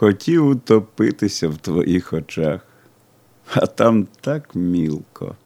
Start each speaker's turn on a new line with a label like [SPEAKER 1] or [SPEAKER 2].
[SPEAKER 1] хотів утопитися в твоїх очах, а там так мілко.